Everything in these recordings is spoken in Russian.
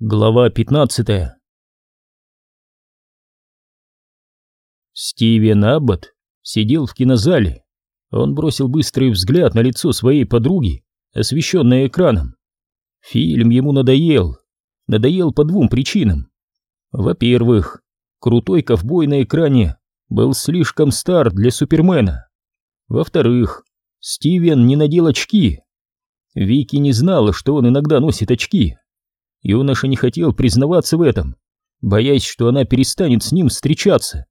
Глава 15 Стивен Аббот сидел в кинозале. Он бросил быстрый взгляд на лицо своей подруги, освещенное экраном. Фильм ему надоел. Надоел по двум причинам. Во-первых, крутой ковбой на экране был слишком стар для Супермена. Во-вторых, Стивен не надел очки. Вики не знала, что он иногда носит очки. Юноша не хотел признаваться в этом, боясь, что она перестанет с ним встречаться.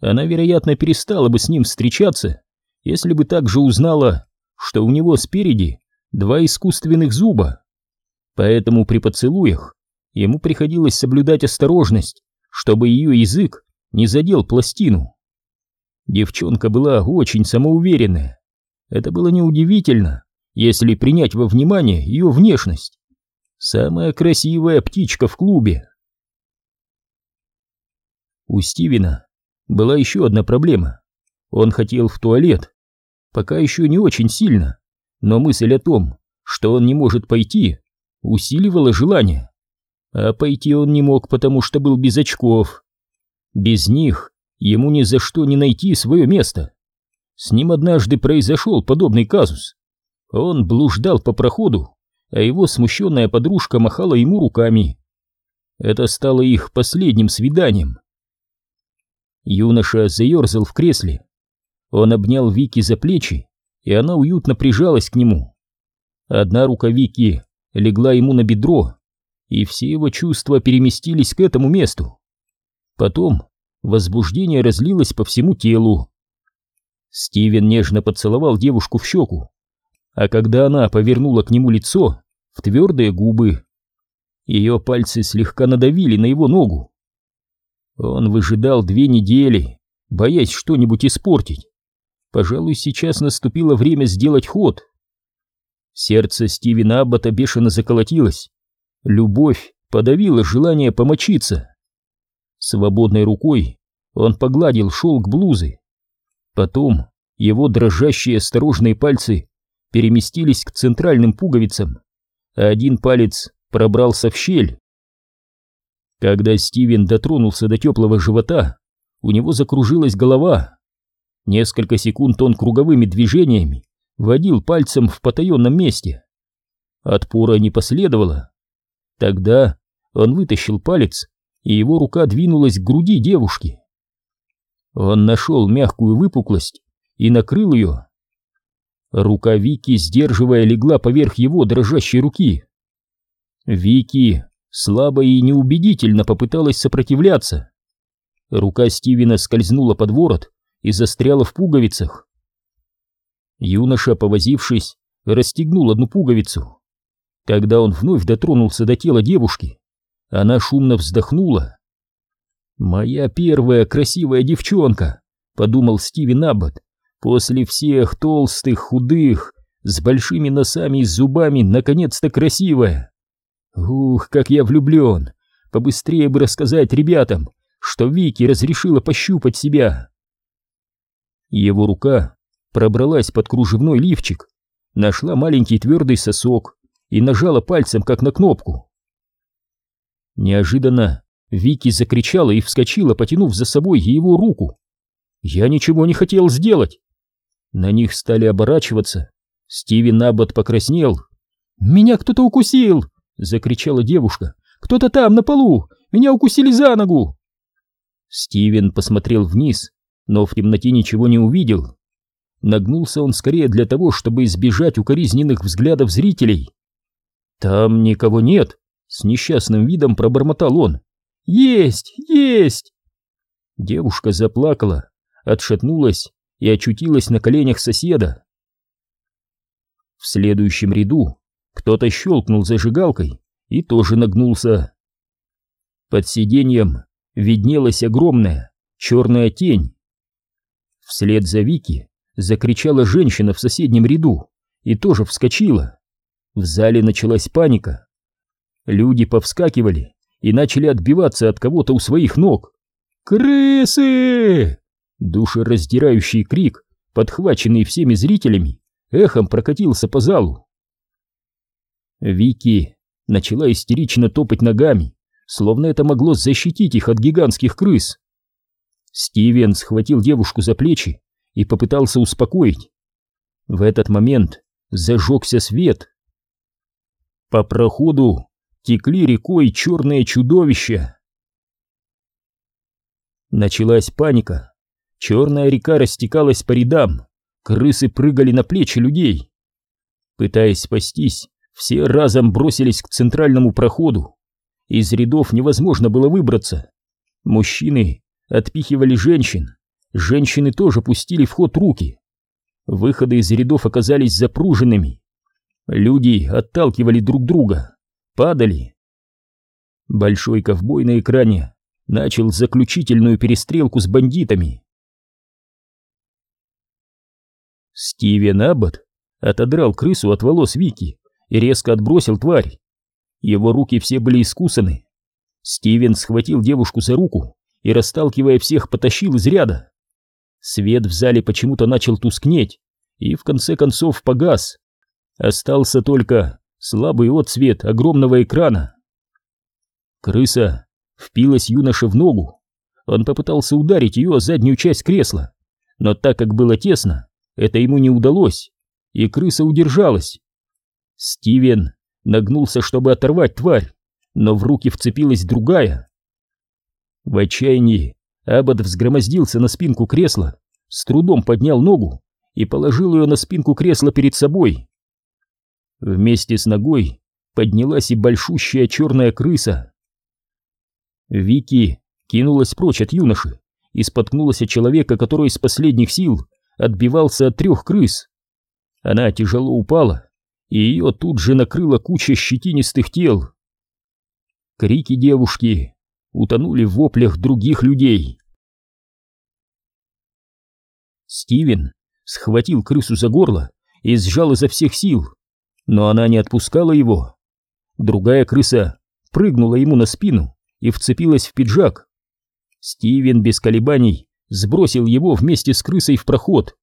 Она, вероятно, перестала бы с ним встречаться, если бы также узнала, что у него спереди два искусственных зуба. Поэтому при поцелуях ему приходилось соблюдать осторожность, чтобы ее язык не задел пластину. Девчонка была очень самоуверенная. Это было неудивительно, если принять во внимание ее внешность. Самая красивая птичка в клубе. У Стивена была еще одна проблема. Он хотел в туалет. Пока еще не очень сильно, но мысль о том, что он не может пойти, усиливала желание. А пойти он не мог, потому что был без очков. Без них ему ни за что не найти свое место. С ним однажды произошел подобный казус. Он блуждал по проходу а его смущенная подружка махала ему руками. Это стало их последним свиданием. Юноша заерзал в кресле. Он обнял Вики за плечи, и она уютно прижалась к нему. Одна рука Вики легла ему на бедро, и все его чувства переместились к этому месту. Потом возбуждение разлилось по всему телу. Стивен нежно поцеловал девушку в щеку, а когда она повернула к нему лицо, в твердые губы. Ее пальцы слегка надавили на его ногу. Он выжидал две недели, боясь что-нибудь испортить. Пожалуй, сейчас наступило время сделать ход. Сердце Стивена Аббата бешено заколотилось. Любовь подавила желание помочиться. Свободной рукой он погладил шелк блузы. Потом его дрожащие осторожные пальцы переместились к центральным пуговицам а один палец пробрался в щель. Когда Стивен дотронулся до теплого живота, у него закружилась голова. Несколько секунд он круговыми движениями водил пальцем в потаенном месте. Отпора не последовало. Тогда он вытащил палец, и его рука двинулась к груди девушки. Он нашел мягкую выпуклость и накрыл ее. Рука Вики, сдерживая, легла поверх его дрожащей руки. Вики слабо и неубедительно попыталась сопротивляться. Рука Стивена скользнула под ворот и застряла в пуговицах. Юноша, повозившись, расстегнул одну пуговицу. Когда он вновь дотронулся до тела девушки, она шумно вздохнула. «Моя первая красивая девчонка», — подумал Стивен Аббот, После всех толстых, худых, с большими носами и зубами, наконец-то красивая. Ух, как я влюблен! Побыстрее бы рассказать ребятам, что Вики разрешила пощупать себя. Его рука пробралась под кружевной лифчик, нашла маленький твердый сосок и нажала пальцем, как на кнопку. Неожиданно Вики закричала и вскочила, потянув за собой его руку. Я ничего не хотел сделать. На них стали оборачиваться. Стивен Аббот покраснел. «Меня кто-то укусил!» — закричала девушка. «Кто-то там, на полу! Меня укусили за ногу!» Стивен посмотрел вниз, но в темноте ничего не увидел. Нагнулся он скорее для того, чтобы избежать укоризненных взглядов зрителей. «Там никого нет!» — с несчастным видом пробормотал он. «Есть! Есть!» Девушка заплакала, отшатнулась и очутилась на коленях соседа. В следующем ряду кто-то щелкнул зажигалкой и тоже нагнулся. Под сиденьем виднелась огромная черная тень. Вслед за Вики закричала женщина в соседнем ряду и тоже вскочила. В зале началась паника. Люди повскакивали и начали отбиваться от кого-то у своих ног. «Крысы!» Душераздирающий крик, подхваченный всеми зрителями, эхом прокатился по залу. Вики начала истерично топать ногами, словно это могло защитить их от гигантских крыс. Стивен схватил девушку за плечи и попытался успокоить. В этот момент зажегся свет. По проходу текли рекой черные чудовища. Началась паника. Черная река растекалась по рядам, крысы прыгали на плечи людей. Пытаясь спастись, все разом бросились к центральному проходу. Из рядов невозможно было выбраться. Мужчины отпихивали женщин, женщины тоже пустили в ход руки. Выходы из рядов оказались запруженными. Люди отталкивали друг друга, падали. Большой ковбой на экране начал заключительную перестрелку с бандитами. Стивен Аббот отодрал крысу от волос Вики и резко отбросил тварь. Его руки все были искусаны. Стивен схватил девушку за руку и, расталкивая всех, потащил из ряда. Свет в зале почему-то начал тускнеть и в конце концов погас. Остался только слабый отсвет огромного экрана. Крыса впилась юноше в ногу. Он попытался ударить ее о заднюю часть кресла, но так как было тесно, это ему не удалось, и крыса удержалась. Стивен нагнулся, чтобы оторвать тварь, но в руки вцепилась другая. В отчаянии Аббат взгромоздился на спинку кресла, с трудом поднял ногу и положил ее на спинку кресла перед собой. Вместе с ногой поднялась и большущая черная крыса. Вики кинулась прочь от юноши и споткнулась от человека, который из последних сил отбивался от трех крыс. Она тяжело упала, и ее тут же накрыла куча щетинистых тел. Крики девушки утонули в воплях других людей. Стивен схватил крысу за горло и сжал изо всех сил, но она не отпускала его. Другая крыса прыгнула ему на спину и вцепилась в пиджак. Стивен без колебаний сбросил его вместе с крысой в проход.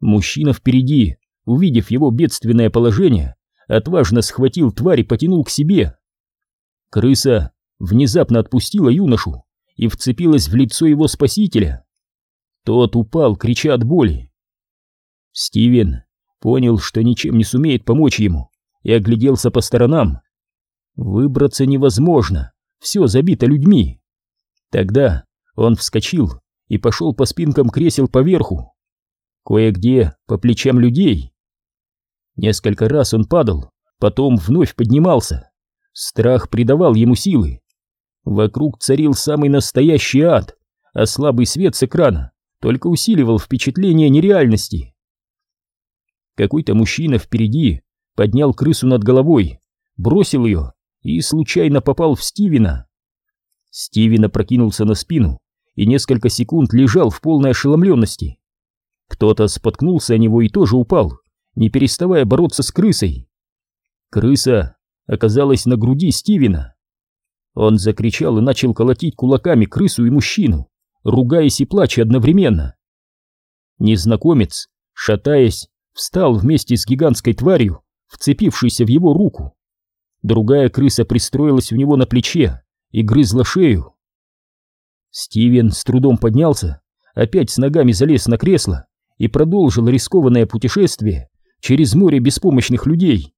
Мужчина впереди, увидев его бедственное положение, отважно схватил тварь и потянул к себе. Крыса внезапно отпустила юношу и вцепилась в лицо его спасителя. Тот упал, крича от боли. Стивен понял, что ничем не сумеет помочь ему, и огляделся по сторонам. Выбраться невозможно, все забито людьми. Тогда он вскочил и пошел по спинкам кресел поверху. Кое-где по плечам людей. Несколько раз он падал, потом вновь поднимался. Страх придавал ему силы. Вокруг царил самый настоящий ад, а слабый свет с экрана только усиливал впечатление нереальности. Какой-то мужчина впереди поднял крысу над головой, бросил ее и случайно попал в Стивена. Стивен опрокинулся на спину и несколько секунд лежал в полной ошеломленности. Кто-то споткнулся о него и тоже упал, не переставая бороться с крысой. Крыса оказалась на груди Стивена. Он закричал и начал колотить кулаками крысу и мужчину, ругаясь и плача одновременно. Незнакомец, шатаясь, встал вместе с гигантской тварью, вцепившейся в его руку. Другая крыса пристроилась у него на плече и грызла шею. Стивен с трудом поднялся, опять с ногами залез на кресло и продолжил рискованное путешествие через море беспомощных людей.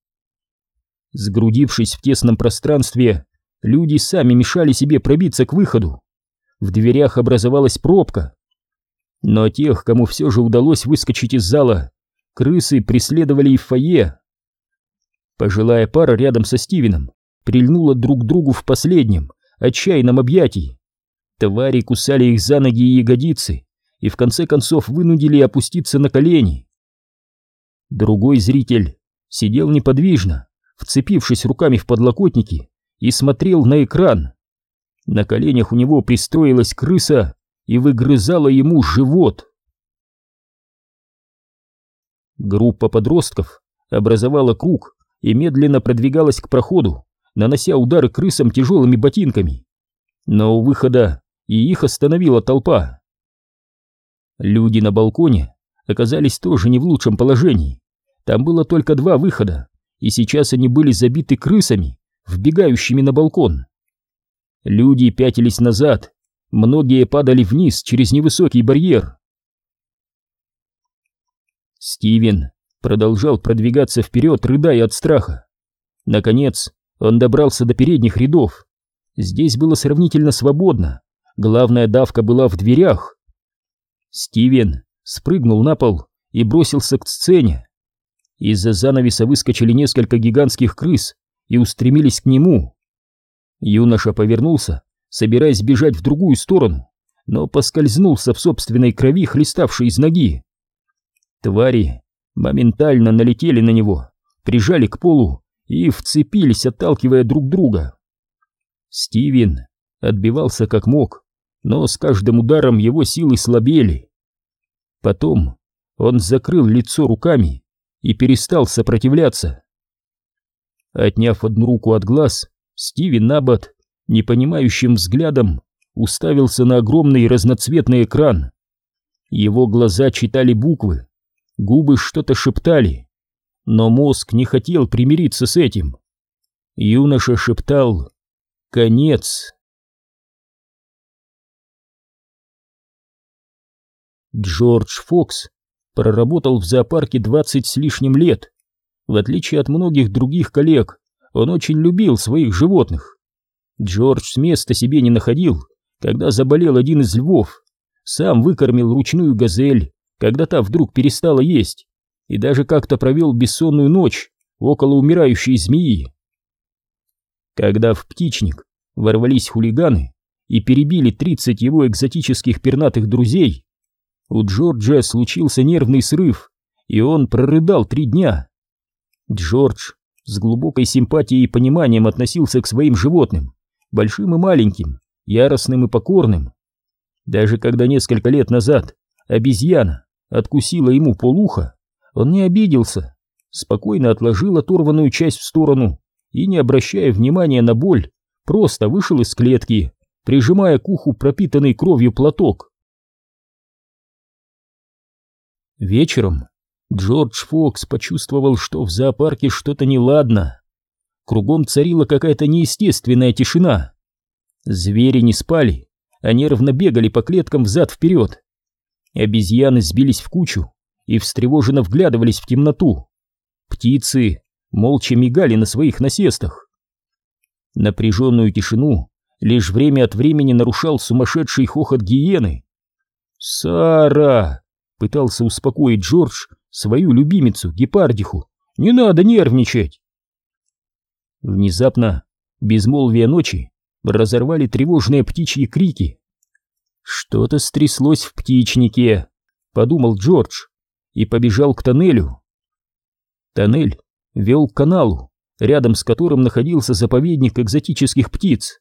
Сгрудившись в тесном пространстве, люди сами мешали себе пробиться к выходу. В дверях образовалась пробка. Но тех, кому все же удалось выскочить из зала, крысы преследовали и в фойе. Пожилая пара рядом со Стивеном прильнула друг к другу в последнем, отчаянном объятии. Твари кусали их за ноги и ягодицы, и в конце концов вынудили опуститься на колени. Другой зритель сидел неподвижно, вцепившись руками в подлокотники, и смотрел на экран. На коленях у него пристроилась крыса и выгрызала ему живот. Группа подростков образовала круг и медленно продвигалась к проходу, нанося удары крысам тяжелыми ботинками. Но у выхода и их остановила толпа. Люди на балконе оказались тоже не в лучшем положении. Там было только два выхода, и сейчас они были забиты крысами, вбегающими на балкон. Люди пятились назад, многие падали вниз через невысокий барьер. Стивен продолжал продвигаться вперед, рыдая от страха. Наконец, он добрался до передних рядов. Здесь было сравнительно свободно, главная давка была в дверях. Стивен спрыгнул на пол и бросился к сцене. Из-за занавеса выскочили несколько гигантских крыс и устремились к нему. Юноша повернулся, собираясь бежать в другую сторону, но поскользнулся в собственной крови, хлеставшей из ноги. Твари моментально налетели на него, прижали к полу и вцепились, отталкивая друг друга. Стивен отбивался как мог, но с каждым ударом его силы слабели. Потом он закрыл лицо руками и перестал сопротивляться. Отняв одну руку от глаз, Стивен Набат непонимающим взглядом уставился на огромный разноцветный экран. Его глаза читали буквы, губы что-то шептали, но мозг не хотел примириться с этим. Юноша шептал «Конец». Джордж Фокс проработал в зоопарке двадцать с лишним лет. В отличие от многих других коллег, он очень любил своих животных. Джордж с места себе не находил, когда заболел один из львов. Сам выкормил ручную газель, когда та вдруг перестала есть, и даже как-то провел бессонную ночь около умирающей змеи. Когда в птичник ворвались хулиганы и перебили 30 его экзотических пернатых друзей, у Джорджа случился нервный срыв, и он прорыдал три дня. Джордж с глубокой симпатией и пониманием относился к своим животным, большим и маленьким, яростным и покорным. Даже когда несколько лет назад обезьяна откусила ему полуха, он не обиделся, спокойно отложил оторванную часть в сторону и, не обращая внимания на боль, просто вышел из клетки, прижимая к уху пропитанный кровью платок. Вечером Джордж Фокс почувствовал, что в зоопарке что-то неладно. Кругом царила какая-то неестественная тишина. Звери не спали, а нервно бегали по клеткам взад-вперед. Обезьяны сбились в кучу и встревоженно вглядывались в темноту. Птицы молча мигали на своих насестах. Напряженную тишину лишь время от времени нарушал сумасшедший хохот гиены. «Сара!» — пытался успокоить Джордж свою любимицу, гепардиху. «Не надо нервничать!» Внезапно безмолвие ночи разорвали тревожные птичьи крики. «Что-то стряслось в птичнике», — подумал Джордж и побежал к тоннелю. Тоннель вел к каналу, рядом с которым находился заповедник экзотических птиц.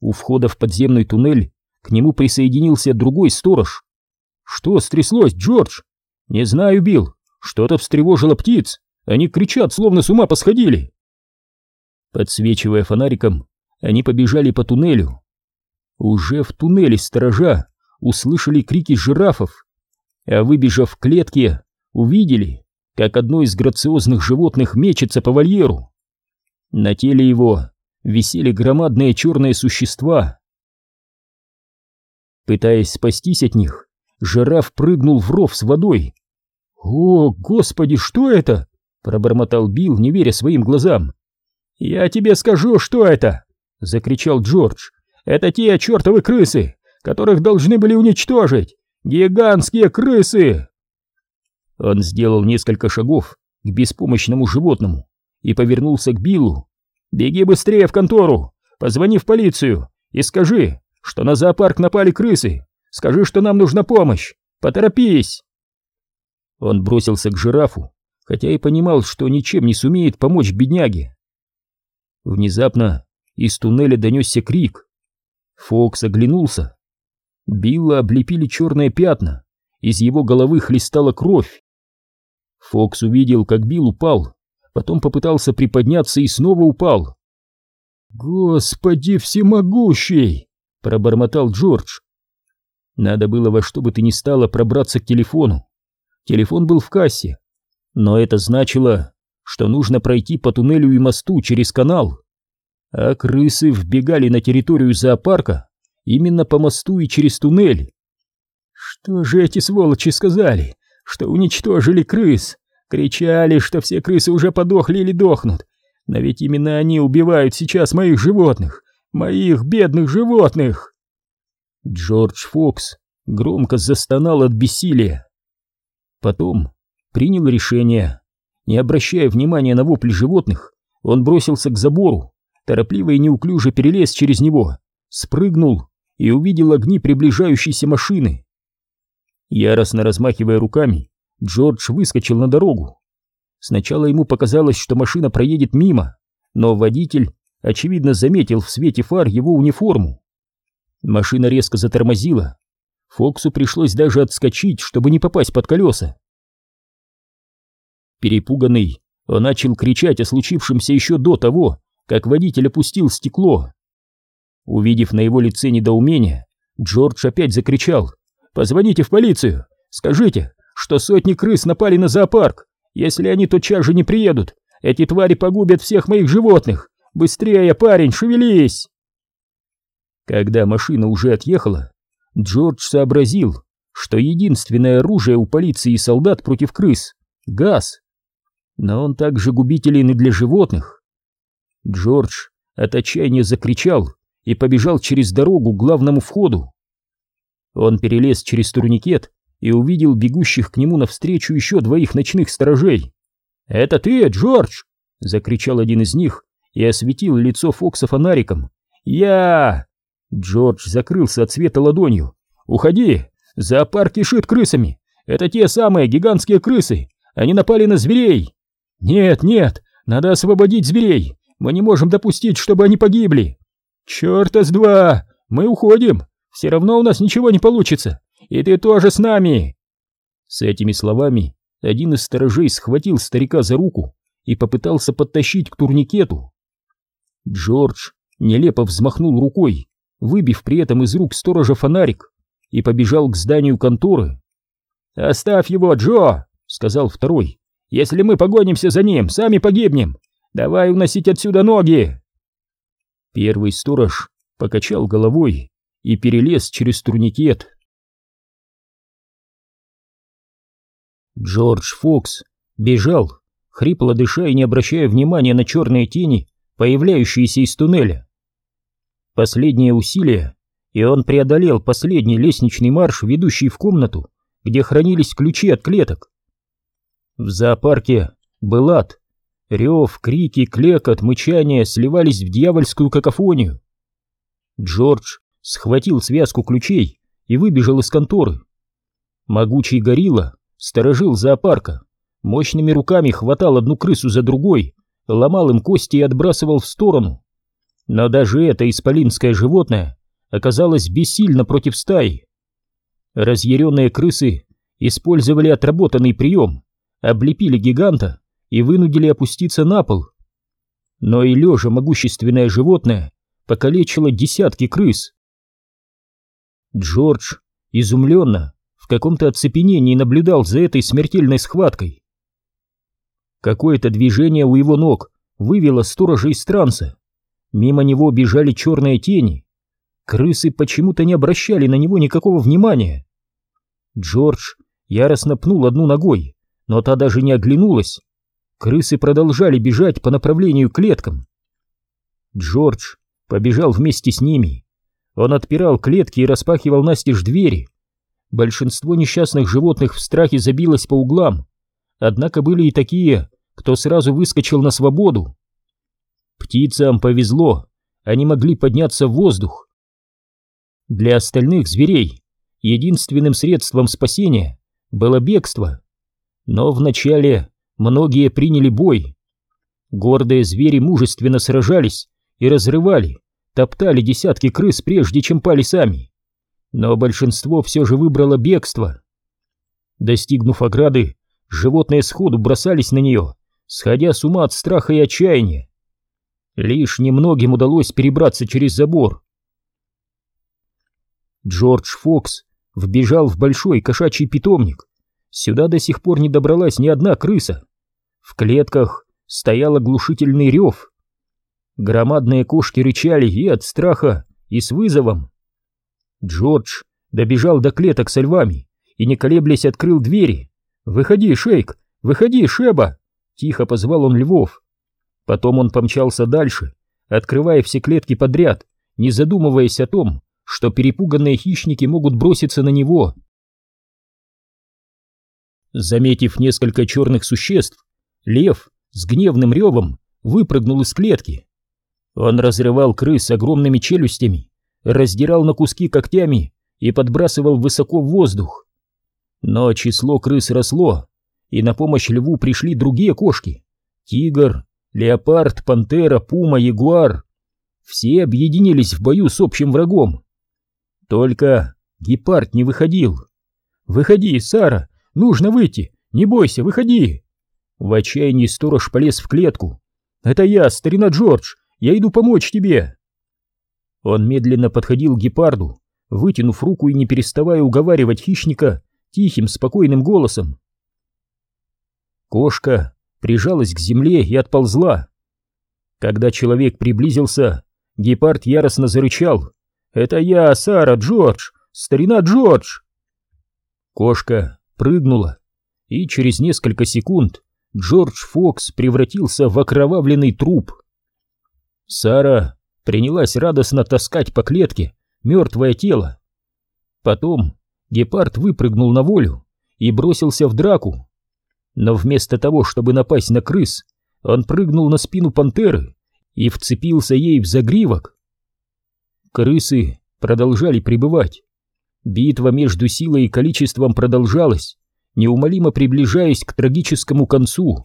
У входа в подземный туннель к нему присоединился другой сторож. «Что стряслось, Джордж?» «Не знаю, Билл. Что-то встревожило птиц. Они кричат, словно с ума посходили». Подсвечивая фонариком, они побежали по туннелю. Уже в туннеле сторожа услышали крики жирафов, а выбежав в клетке, увидели, как одно из грациозных животных мечется по вольеру. На теле его висели громадные черные существа. Пытаясь спастись от них, жираф прыгнул в ров с водой. «О, господи, что это?» — пробормотал Билл, не веря своим глазам. «Я тебе скажу, что это!» — закричал Джордж. «Это те чертовы крысы, которых должны были уничтожить! Гигантские крысы!» Он сделал несколько шагов к беспомощному животному и повернулся к Биллу. «Беги быстрее в контору, позвони в полицию и скажи, что на зоопарк напали крысы. Скажи, что нам нужна помощь. Поторопись!» Он бросился к жирафу, хотя и понимал, что ничем не сумеет помочь бедняге. Внезапно из туннеля донесся крик. Фокс оглянулся. Билла облепили черные пятна, из его головы хлестала кровь. Фокс увидел, как Билл упал, потом попытался приподняться и снова упал. «Господи всемогущий!» — пробормотал Джордж. Надо было во что бы то ни стало пробраться к телефону. Телефон был в кассе, но это значило, что нужно пройти по туннелю и мосту через канал. а крысы вбегали на территорию зоопарка именно по мосту и через туннель. Что же эти сволочи сказали? Что уничтожили крыс? Кричали, что все крысы уже подохли или дохнут. Но ведь именно они убивают сейчас моих животных, моих бедных животных. Джордж Фокс громко застонал от бессилия. Потом принял решение. Не обращая внимания на вопли животных, он бросился к забору, торопливо и неуклюже перелез через него, спрыгнул и увидел огни приближающейся машины. Яростно размахивая руками, Джордж выскочил на дорогу. Сначала ему показалось, что машина проедет мимо, но водитель, очевидно, заметил в свете фар его униформу. Машина резко затормозила. Фоксу пришлось даже отскочить, чтобы не попасть под колеса. Перепуганный, он начал кричать о случившемся еще до того, как водитель опустил стекло. Увидев на его лице недоумение, Джордж опять закричал «Позвоните в полицию! Скажите, что сотни крыс напали на зоопарк! Если они тотчас же не приедут, эти твари погубят всех моих животных! Быстрее, парень, шевелись!» Когда машина уже отъехала, Джордж сообразил, что единственное оружие у полиции и солдат против крыс — газ. Но он также губителен и для животных. Джордж от отчаяния закричал и побежал через дорогу к главному входу. Он перелез через турникет и увидел бегущих к нему навстречу еще двоих ночных сторожей. «Это ты, Джордж!» — закричал один из них и осветил лицо Фокса фонариком. «Я!» Джордж закрылся от света ладонью. «Уходи! Зоопарк кишит крысами! Это те самые гигантские крысы! Они напали на зверей!» «Нет, нет! Надо освободить зверей! Мы не можем допустить, чтобы они погибли!» «Черта с два! Мы уходим! Все равно у нас ничего не получится! И ты тоже с нами!» С этими словами один из сторожей схватил старика за руку и попытался подтащить к турникету. Джордж нелепо взмахнул рукой, выбив при этом из рук сторожа фонарик, и побежал к зданию конторы. «Оставь его, Джо!» — сказал второй. «Если мы погонимся за ним, сами погибнем! Давай уносить отсюда ноги!» Первый сторож покачал головой и перелез через турникет. Джордж Фокс бежал, хрипло дыша и не обращая внимания на черные тени, появляющиеся из туннеля. Последнее усилие, и он преодолел последний лестничный марш, ведущий в комнату, где хранились ключи от клеток. В зоопарке был ад. Рев, крики, клекот, мычание сливались в дьявольскую какофонию. Джордж схватил связку ключей и выбежал из конторы. Могучий горилла сторожил зоопарка, мощными руками хватал одну крысу за другой, ломал им кости и отбрасывал в сторону. Но даже это исполинское животное оказалось бессильно против стаи. Разъяренные крысы использовали отработанный прием, облепили гиганта и вынудили опуститься на пол. Но и лежа могущественное животное покалечило десятки крыс. Джордж изумленно в каком-то оцепенении наблюдал за этой смертельной схваткой. Какое-то движение у его ног вывело сторожа из транса. Мимо него бежали черные тени. Крысы почему-то не обращали на него никакого внимания. Джордж яростно пнул одну ногой, но та даже не оглянулась. Крысы продолжали бежать по направлению к клеткам. Джордж побежал вместе с ними. Он отпирал клетки и распахивал настежь двери. Большинство несчастных животных в страхе забилось по углам. Однако были и такие, кто сразу выскочил на свободу. Птицам повезло, они могли подняться в воздух. Для остальных зверей единственным средством спасения было бегство. Но вначале многие приняли бой. Гордые звери мужественно сражались и разрывали, топтали десятки крыс, прежде чем пали сами. Но большинство все же выбрало бегство. Достигнув ограды, животные сходу бросались на нее, сходя с ума от страха и отчаяния. Лишь немногим удалось перебраться через забор. Джордж Фокс вбежал в большой кошачий питомник. Сюда до сих пор не добралась ни одна крыса. В клетках стоял оглушительный рев. Громадные кошки рычали и от страха, и с вызовом. Джордж добежал до клеток со львами и, не колеблясь, открыл двери. «Выходи, Шейк! Выходи, Шеба!» Тихо позвал он львов. Потом он помчался дальше, открывая все клетки подряд, не задумываясь о том, что перепуганные хищники могут броситься на него. Заметив несколько черных существ, лев с гневным ревом выпрыгнул из клетки. Он разрывал крыс огромными челюстями, раздирал на куски когтями и подбрасывал высоко в воздух. Но число крыс росло, и на помощь льву пришли другие кошки. Тигр, леопард, пантера, пума, ягуар. Все объединились в бою с общим врагом. Только гепард не выходил. «Выходи, Сара! Нужно выйти! Не бойся, выходи!» В отчаянии сторож полез в клетку. «Это я, старина Джордж! Я иду помочь тебе!» Он медленно подходил к гепарду, вытянув руку и не переставая уговаривать хищника тихим, спокойным голосом. Кошка прижалась к земле и отползла. Когда человек приблизился, гепард яростно зарычал. «Это я, Сара, Джордж! Старина Джордж!» Кошка прыгнула, и через несколько секунд Джордж Фокс превратился в окровавленный труп. Сара принялась радостно таскать по клетке мертвое тело. Потом гепард выпрыгнул на волю и бросился в драку. Но вместо того, чтобы напасть на крыс, он прыгнул на спину пантеры и вцепился ей в загривок. Крысы продолжали пребывать. Битва между силой и количеством продолжалась, неумолимо приближаясь к трагическому концу.